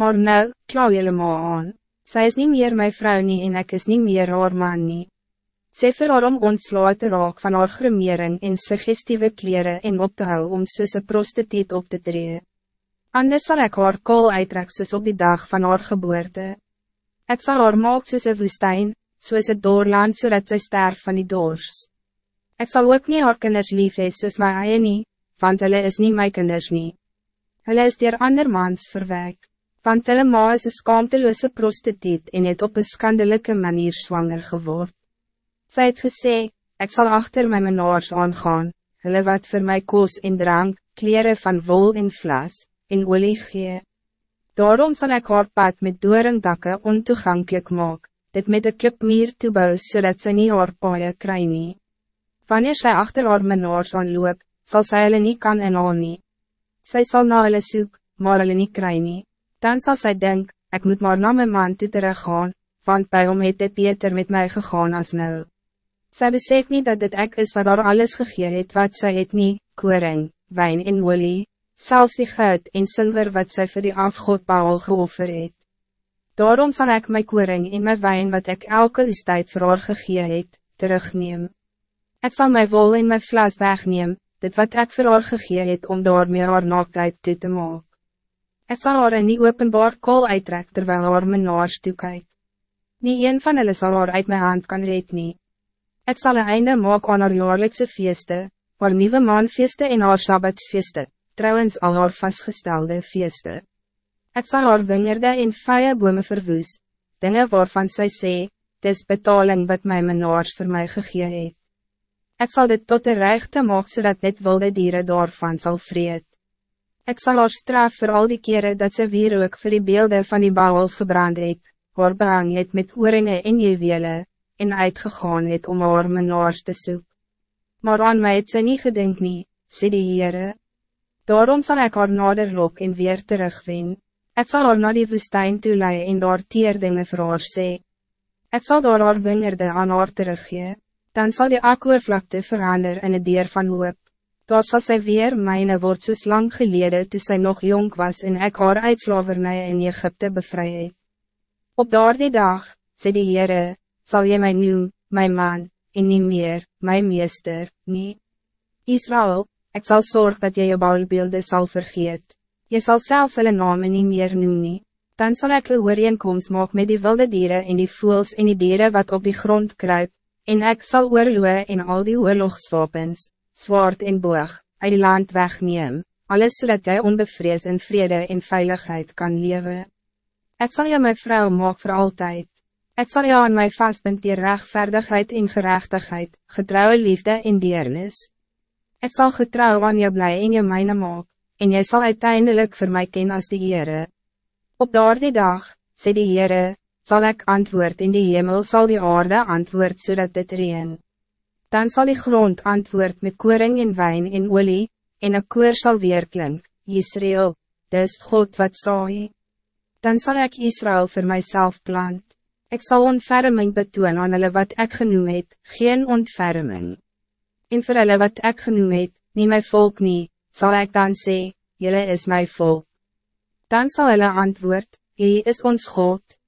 Maar nou, klauw jullie maar aan. Zij is niet meer mijn vrouw nie en ik is niet meer haar man nie. Sy vir haar om ontslaan te raak van haar gremering en suggestieve kleren en op te hou om soos een prostituut op te tree. Anders zal ik haar kool uittrek soos op die dag van haar geboorte. Ik zal haar maak soos een woestijn, soos een doorland zodat zij sterf van die doors. Ik zal ook niet haar kinders lief hee soos my eie nie, want hulle is niet mijn kinders nie. Hulle is dier andermans verwek, want hulle ma is een skaamteloose prostituut en het op een schandelijke manier zwanger geword. Zij het gesê, ik zal achter my menaars aangaan, hulle wat voor mij koos en drank, kleren van wol en vlas, en olie gee. Daarom zal ik haar pad met doorndakke ontoegankelijk maak, dit met een klipmeer toebouw zodat ze niet haar paaie kry nie. Wanneer sy achter haar menaars aanloop, sal sy hulle nie kan en al nie. Sy sal na hulle soek, maar hulle nie kry nie. Dan zal sy denk, ik moet maar na my man toe teruggaan, want bij hom het dit beter met mij gegaan als nou. Sy besef niet dat dit ek is wat haar alles gegee het wat sy het nie, koring, wijn en olie, zelfs die goud en zilver wat zij voor die afgod Baal geoffer het. Daarom zal ik mijn koring en mijn wijn wat ik elke tijd voor haar gegee het, terugneem. Ik zal mijn wol en mijn vlas wegneem, dit wat ik voor haar gegee het om door meer haar naaktheid toe te maak. Ik zal haar in die openbaar kool uittrek terwijl haar mijn naars toekijk. Nie een van hulle sal haar uit mijn hand kan red nie. Ek sal een einde maak aan haar jaarlikse feeste, haar nieuwe maanfeeste en haar sabbatsfeeste, trouwens al haar vastgestelde feeste. Het zal haar wingerde en vije bome verwoes, dinge waarvan zij sê, dis betaling wat my menaars voor mij gegee het. Ek sal dit tot de rechte maak zodat dit wilde dieren daarvan zal vreed. Ik zal haar straf voor al die keren dat ze weer ook voor die beelden van die bouwels gebrand het, haar behang het met oorringe en juwele, en uitgegaan het om haar menaars te soek. Maar aan mij het sy nie gedink nie, sê die Heere. Daarom zal ik haar nader loop en weer terugwen. Ik zal haar naar die woestijn toelei en daar teerdinge vir haar sê. Ek sal daar haar wingerde aan haar teruggee. Dan zal die akkoorvlakte verander in een dier van hoop. Daar sal sy weer myne word soos lang gelede toe sy nog jong was en ek haar uitslavernij in Egypte bevry het. Op daardie dag, sê die Heere, sal jy my noem, my man, en nie meer, my meester, nie. Israël, ik zal zorgen dat jy je bouwbeelden zal vergeet. Je zal zelfs hulle name nie meer noem nie. Dan zal ik een ooreenkomst maak met die wilde dieren en die voels en die dieren wat op die grond kruip, en ik zal oorloe en al die oorlogswapens, zwaard en boog, uit die land wegneem, alles zodat jij onbevrees in vrede en veiligheid kan leven. Ik zal je mijn vrouw maak voor altijd. Ik zal jou aan mij vastbind die rechtvaardigheid en gerechtigheid, getrouwe liefde en deernis. Ik zal getrouw aan je blij in je mijne maak, en jy zal uiteindelijk voor mij kennen als de Heere. Op daardie dag, sê die Heere, zal ik antwoord in die hemel zal die aarde antwoord zodat dit reen. Dan zal die grond antwoord met koring en wijn en olie, en een koor zal weer klink, Israël, dis God wat saai. Dan zal ik Israël voor mijzelf plant. Ik zal ontferming betoon aan hulle wat ik genoem het, geen ontferming. En voor hulle wat ik genoem het, nie my volk nie, zal ik dan zeggen, jullie is mijn volk. Dan zal hulle antwoord, Hij is ons God.